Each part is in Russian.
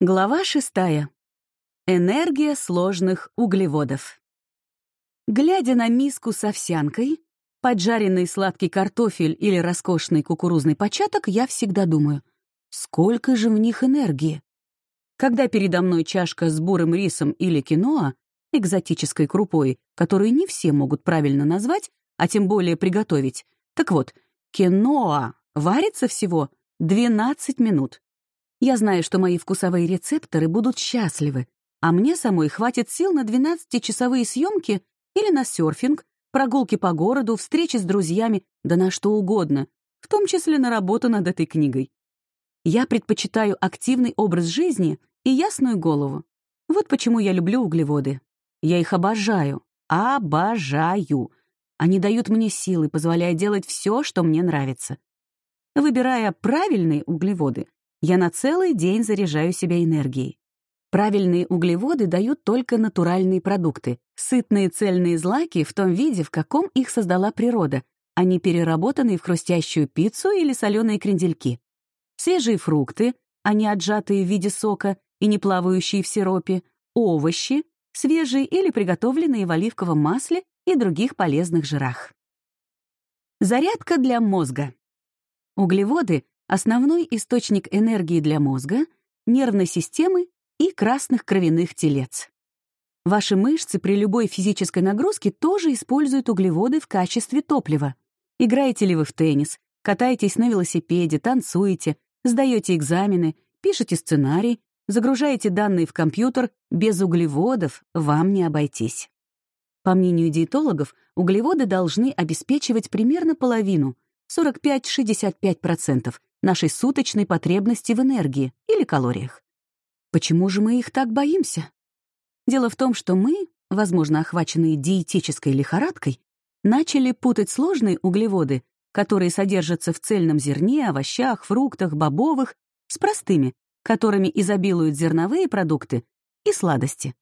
Глава шестая. Энергия сложных углеводов. Глядя на миску с овсянкой, поджаренный сладкий картофель или роскошный кукурузный початок, я всегда думаю, сколько же в них энергии. Когда передо мной чашка с бурым рисом или киноа, экзотической крупой, которую не все могут правильно назвать, а тем более приготовить, так вот, киноа варится всего 12 минут. Я знаю, что мои вкусовые рецепторы будут счастливы, а мне самой хватит сил на 12-часовые съемки или на серфинг, прогулки по городу, встречи с друзьями, да на что угодно, в том числе на работу над этой книгой. Я предпочитаю активный образ жизни и ясную голову. Вот почему я люблю углеводы. Я их обожаю. Обожаю. Они дают мне силы, позволяя делать все, что мне нравится. Выбирая правильные углеводы, я на целый день заряжаю себя энергией. Правильные углеводы дают только натуральные продукты, сытные цельные злаки в том виде, в каком их создала природа, а не переработанные в хрустящую пиццу или соленые крендельки. Свежие фрукты, а не отжатые в виде сока и не плавающие в сиропе, овощи, свежие или приготовленные в оливковом масле и других полезных жирах. Зарядка для мозга. Углеводы основной источник энергии для мозга, нервной системы и красных кровяных телец. Ваши мышцы при любой физической нагрузке тоже используют углеводы в качестве топлива. Играете ли вы в теннис, катаетесь на велосипеде, танцуете, сдаете экзамены, пишете сценарий, загружаете данные в компьютер, без углеводов вам не обойтись. По мнению диетологов, углеводы должны обеспечивать примерно половину, 45-65%, нашей суточной потребности в энергии или калориях. Почему же мы их так боимся? Дело в том, что мы, возможно, охваченные диетической лихорадкой, начали путать сложные углеводы, которые содержатся в цельном зерне, овощах, фруктах, бобовых, с простыми, которыми изобилуют зерновые продукты и сладости.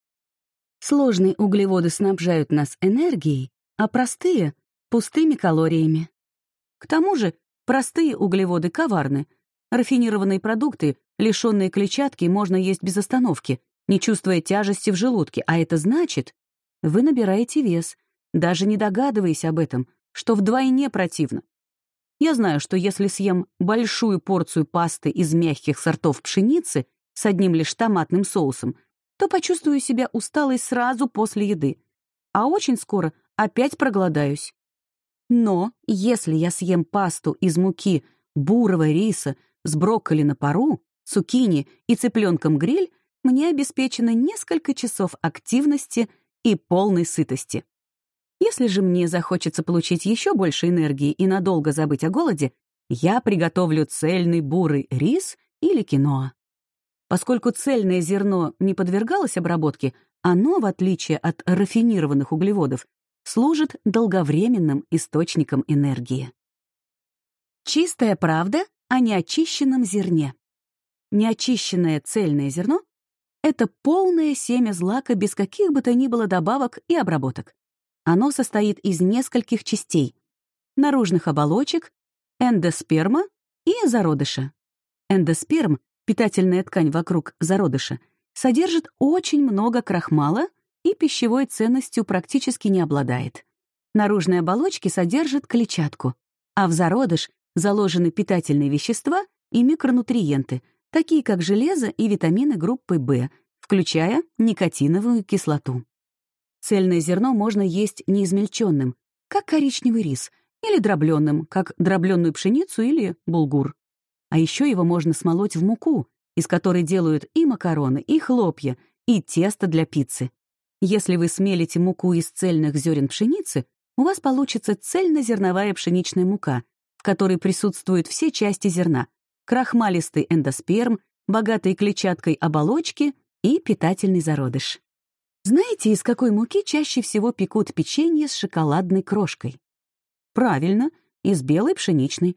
Сложные углеводы снабжают нас энергией, а простые — пустыми калориями. К тому же Простые углеводы коварны. Рафинированные продукты, лишенные клетчатки, можно есть без остановки, не чувствуя тяжести в желудке, а это значит, вы набираете вес, даже не догадываясь об этом, что вдвойне противно. Я знаю, что если съем большую порцию пасты из мягких сортов пшеницы с одним лишь томатным соусом, то почувствую себя усталой сразу после еды, а очень скоро опять проголодаюсь. Но если я съем пасту из муки бурого риса с брокколи на пару, цукини и цыпленком гриль, мне обеспечено несколько часов активности и полной сытости. Если же мне захочется получить еще больше энергии и надолго забыть о голоде, я приготовлю цельный бурый рис или киноа. Поскольку цельное зерно не подвергалось обработке, оно, в отличие от рафинированных углеводов, служит долговременным источником энергии. Чистая правда о неочищенном зерне. Неочищенное цельное зерно — это полное семя злака без каких бы то ни было добавок и обработок. Оно состоит из нескольких частей — наружных оболочек, эндосперма и зародыша. Эндосперм, питательная ткань вокруг зародыша, содержит очень много крахмала и пищевой ценностью практически не обладает. Наружные оболочки содержат клетчатку, а в зародыш заложены питательные вещества и микронутриенты, такие как железо и витамины группы В, включая никотиновую кислоту. Цельное зерно можно есть неизмельченным, как коричневый рис, или дробленным, как дробленную пшеницу или булгур. А еще его можно смолоть в муку, из которой делают и макароны, и хлопья, и тесто для пиццы. Если вы смелите муку из цельных зерен пшеницы, у вас получится цельнозерновая пшеничная мука, в которой присутствуют все части зерна — крахмалистый эндосперм, богатые клетчаткой оболочки и питательный зародыш. Знаете, из какой муки чаще всего пекут печенье с шоколадной крошкой? Правильно, из белой пшеничной.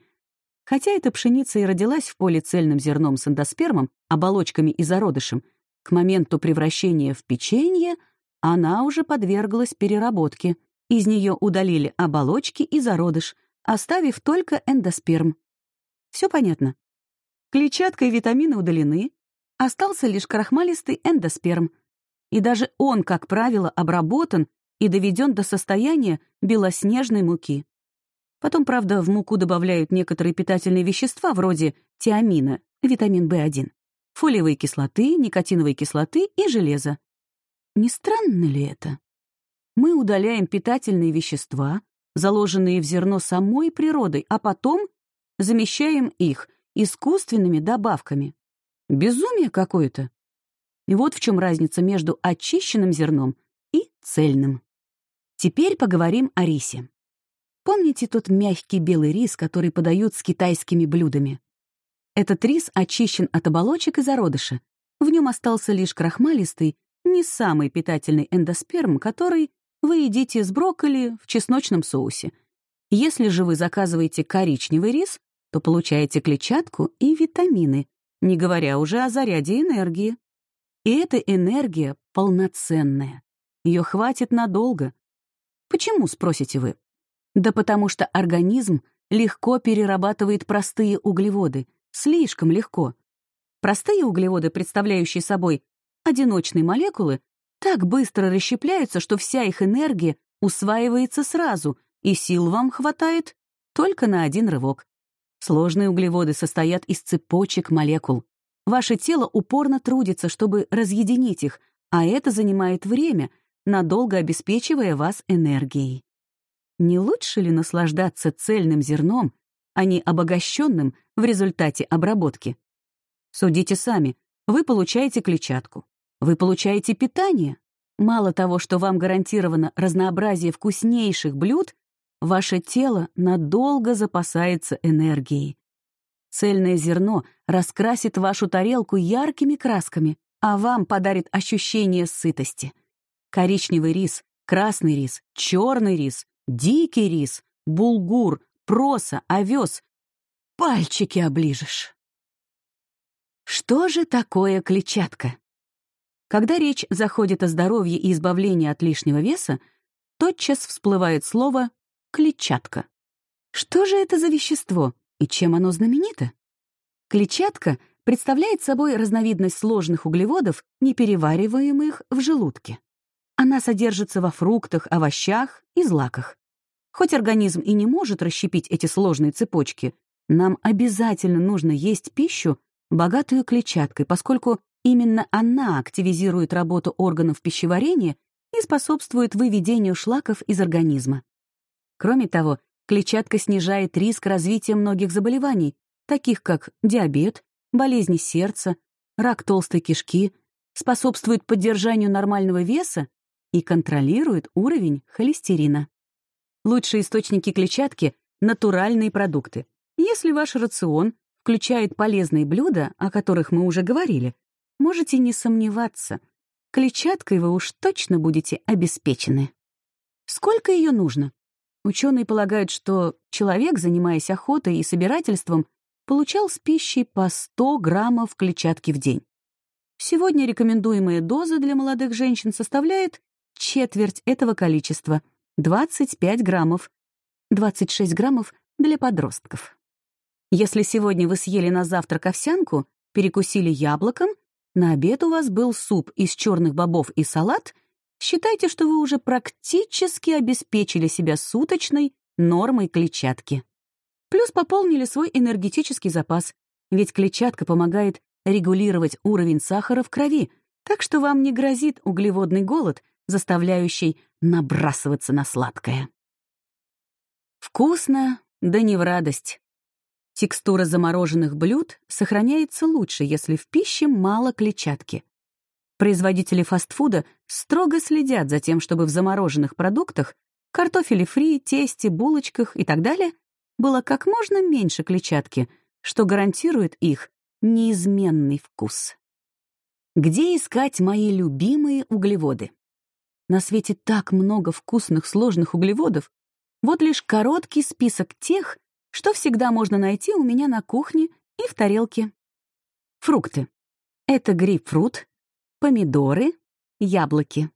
Хотя эта пшеница и родилась в поле цельным зерном с эндоспермом, оболочками и зародышем, к моменту превращения в печенье — она уже подверглась переработке. Из нее удалили оболочки и зародыш, оставив только эндосперм. Все понятно. Клетчатка и витамины удалены, остался лишь крахмалистый эндосперм. И даже он, как правило, обработан и доведен до состояния белоснежной муки. Потом, правда, в муку добавляют некоторые питательные вещества вроде тиамина, витамин В1, фолиевой кислоты, никотиновой кислоты и железа. Не странно ли это? Мы удаляем питательные вещества, заложенные в зерно самой природой, а потом замещаем их искусственными добавками. Безумие какое-то. И вот в чем разница между очищенным зерном и цельным. Теперь поговорим о рисе. Помните тот мягкий белый рис, который подают с китайскими блюдами? Этот рис очищен от оболочек и зародыша. В нем остался лишь крахмалистый, не самый питательный эндосперм, который вы едите с брокколи в чесночном соусе. Если же вы заказываете коричневый рис, то получаете клетчатку и витамины, не говоря уже о заряде энергии. И эта энергия полноценная. Ее хватит надолго. Почему, спросите вы? Да потому что организм легко перерабатывает простые углеводы, слишком легко. Простые углеводы, представляющие собой одиночные молекулы, так быстро расщепляются, что вся их энергия усваивается сразу, и сил вам хватает только на один рывок. Сложные углеводы состоят из цепочек молекул. Ваше тело упорно трудится, чтобы разъединить их, а это занимает время, надолго обеспечивая вас энергией. Не лучше ли наслаждаться цельным зерном, а не обогащенным в результате обработки? Судите сами, вы получаете клетчатку, вы получаете питание. Мало того, что вам гарантировано разнообразие вкуснейших блюд, ваше тело надолго запасается энергией. Цельное зерно раскрасит вашу тарелку яркими красками, а вам подарит ощущение сытости. Коричневый рис, красный рис, черный рис, дикий рис, булгур, проса, овес. Пальчики оближешь. Что же такое клетчатка? Когда речь заходит о здоровье и избавлении от лишнего веса, тотчас всплывает слово «клетчатка». Что же это за вещество и чем оно знаменито? Клетчатка представляет собой разновидность сложных углеводов, не перевариваемых в желудке. Она содержится во фруктах, овощах и злаках. Хоть организм и не может расщепить эти сложные цепочки, нам обязательно нужно есть пищу, богатую клетчаткой, поскольку именно она активизирует работу органов пищеварения и способствует выведению шлаков из организма. Кроме того, клетчатка снижает риск развития многих заболеваний, таких как диабет, болезни сердца, рак толстой кишки, способствует поддержанию нормального веса и контролирует уровень холестерина. Лучшие источники клетчатки — натуральные продукты. Если ваш рацион включает полезные блюда, о которых мы уже говорили, можете не сомневаться, клетчаткой вы уж точно будете обеспечены. Сколько ее нужно? Ученые полагают, что человек, занимаясь охотой и собирательством, получал с пищей по 100 граммов клетчатки в день. Сегодня рекомендуемая доза для молодых женщин составляет четверть этого количества — 25 граммов, 26 граммов для подростков. Если сегодня вы съели на завтрак овсянку, перекусили яблоком, на обед у вас был суп из черных бобов и салат, считайте, что вы уже практически обеспечили себя суточной нормой клетчатки. Плюс пополнили свой энергетический запас, ведь клетчатка помогает регулировать уровень сахара в крови, так что вам не грозит углеводный голод, заставляющий набрасываться на сладкое. Вкусно, да не в радость. Текстура замороженных блюд сохраняется лучше, если в пище мало клетчатки. Производители фастфуда строго следят за тем, чтобы в замороженных продуктах картофеле фри, тесте, булочках и так далее было как можно меньше клетчатки, что гарантирует их неизменный вкус. Где искать мои любимые углеводы? На свете так много вкусных сложных углеводов, вот лишь короткий список тех, что всегда можно найти у меня на кухне и в тарелке. Фрукты. Это грейпфрут, помидоры, яблоки.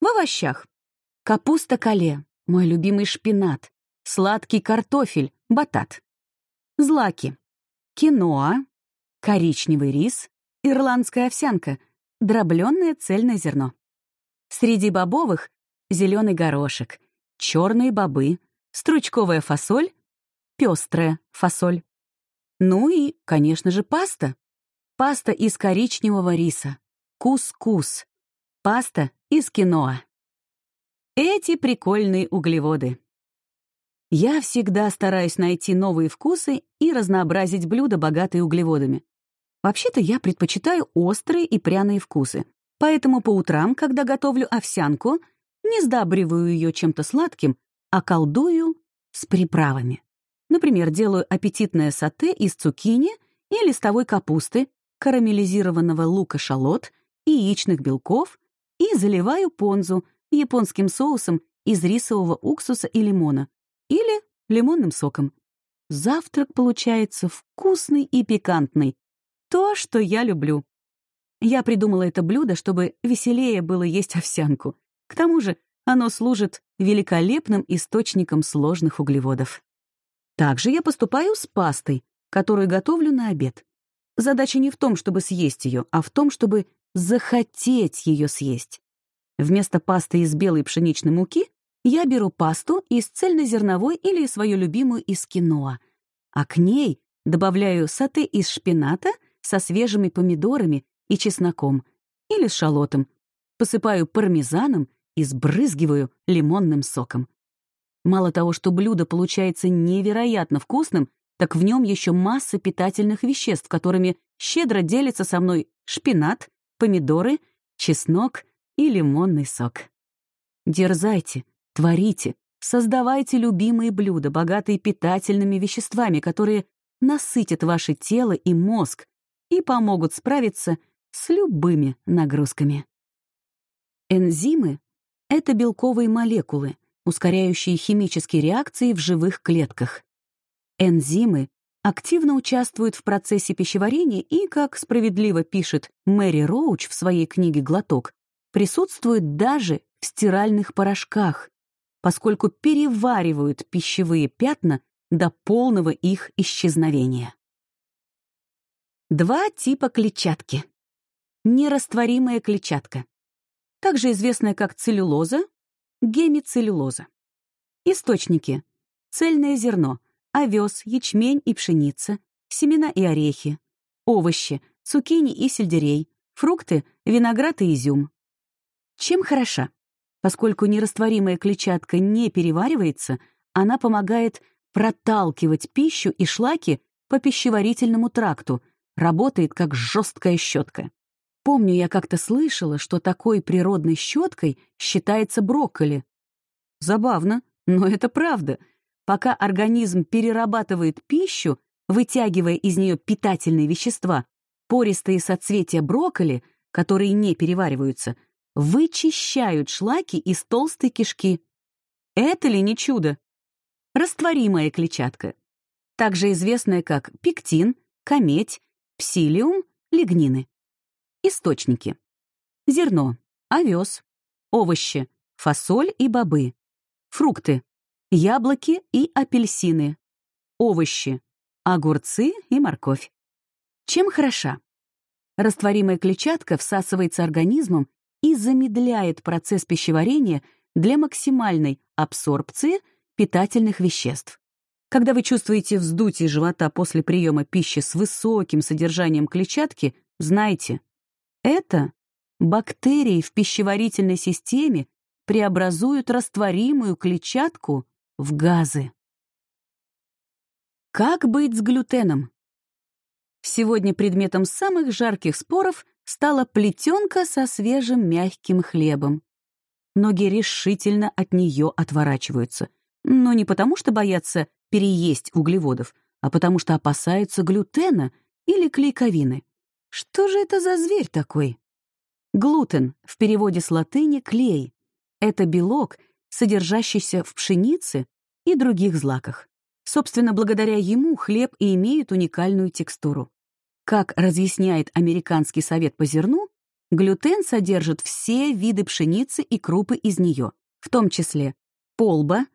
В овощах. Капуста кале, мой любимый шпинат, сладкий картофель, батат. Злаки. Киноа, коричневый рис, ирландская овсянка, дробленное цельное зерно. Среди бобовых — зеленый горошек, черные бобы, стручковая фасоль, пестрая фасоль. Ну и, конечно же, паста. Паста из коричневого риса, кус-кус, паста из киноа. Эти прикольные углеводы. Я всегда стараюсь найти новые вкусы и разнообразить блюда, богатые углеводами. Вообще-то я предпочитаю острые и пряные вкусы. Поэтому по утрам, когда готовлю овсянку, не сдабриваю ее чем-то сладким, а колдую с приправами. Например, делаю аппетитное сате из цукини и листовой капусты, карамелизированного лука-шалот, яичных белков и заливаю понзу японским соусом из рисового уксуса и лимона или лимонным соком. Завтрак получается вкусный и пикантный. То, что я люблю. Я придумала это блюдо, чтобы веселее было есть овсянку. К тому же оно служит великолепным источником сложных углеводов. Также я поступаю с пастой, которую готовлю на обед. Задача не в том, чтобы съесть ее, а в том, чтобы захотеть ее съесть. Вместо пасты из белой пшеничной муки я беру пасту из цельнозерновой или свою любимую из киноа, а к ней добавляю сате из шпината со свежими помидорами и чесноком или шалотом, посыпаю пармезаном и сбрызгиваю лимонным соком. Мало того, что блюдо получается невероятно вкусным, так в нем еще масса питательных веществ, которыми щедро делится со мной шпинат, помидоры, чеснок и лимонный сок. Дерзайте, творите, создавайте любимые блюда, богатые питательными веществами, которые насытят ваше тело и мозг и помогут справиться с любыми нагрузками. Энзимы — это белковые молекулы, ускоряющие химические реакции в живых клетках. Энзимы активно участвуют в процессе пищеварения и, как справедливо пишет Мэри Роуч в своей книге «Глоток», присутствуют даже в стиральных порошках, поскольку переваривают пищевые пятна до полного их исчезновения. Два типа клетчатки. Нерастворимая клетчатка, также известная как целлюлоза, гемицеллюлоза. Источники. Цельное зерно, овес, ячмень и пшеница, семена и орехи, овощи, цукини и сельдерей, фрукты, виноград и изюм. Чем хороша? Поскольку нерастворимая клетчатка не переваривается, она помогает проталкивать пищу и шлаки по пищеварительному тракту, работает как жесткая щетка. Помню, я как-то слышала, что такой природной щеткой считается брокколи. Забавно, но это правда. Пока организм перерабатывает пищу, вытягивая из нее питательные вещества, пористые соцветия брокколи, которые не перевариваются, вычищают шлаки из толстой кишки. Это ли не чудо? Растворимая клетчатка, также известная как пектин, кометь, псилиум, лигнины. Источники. Зерно, овес, овощи, фасоль и бобы, фрукты, яблоки и апельсины, овощи, огурцы и морковь. Чем хороша? Растворимая клетчатка всасывается организмом и замедляет процесс пищеварения для максимальной абсорбции питательных веществ. Когда вы чувствуете вздутие живота после приема пищи с высоким содержанием клетчатки, знайте, это бактерии в пищеварительной системе преобразуют растворимую клетчатку в газы. Как быть с глютеном? Сегодня предметом самых жарких споров стала плетенка со свежим мягким хлебом. Многие решительно от нее отворачиваются, но не потому, что боятся переесть углеводов, а потому что опасаются глютена или клейковины. Что же это за зверь такой? Глутен, в переводе с латыни «клей». Это белок, содержащийся в пшенице и других злаках. Собственно, благодаря ему хлеб и имеет уникальную текстуру. Как разъясняет Американский совет по зерну, глютен содержит все виды пшеницы и крупы из нее, в том числе полба,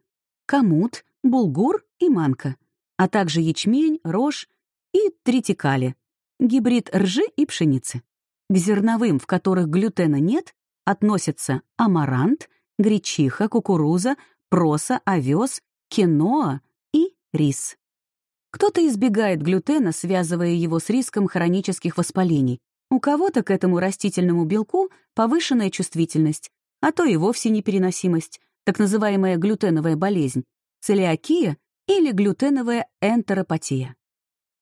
камут, булгур и манка, а также ячмень, рожь и тритикали, гибрид ржи и пшеницы. К зерновым, в которых глютена нет, относятся амарант, гречиха, кукуруза, проса, овес, киноа и рис. Кто-то избегает глютена, связывая его с риском хронических воспалений. У кого-то к этому растительному белку повышенная чувствительность, а то и вовсе непереносимость, так называемая глютеновая болезнь, целиакия или глютеновая энтеропатия.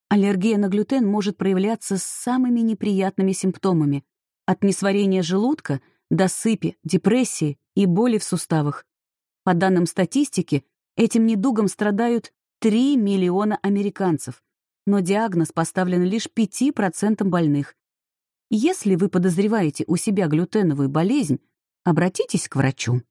Аллергия на глютен может проявляться с самыми неприятными симптомами, от несварения желудка до сыпи, депрессии и боли в суставах. По данным статистики, этим недугом страдают 3 миллиона американцев, но диагноз поставлен лишь 5% больных. Если вы подозреваете у себя глютеновую болезнь, обратитесь к врачу.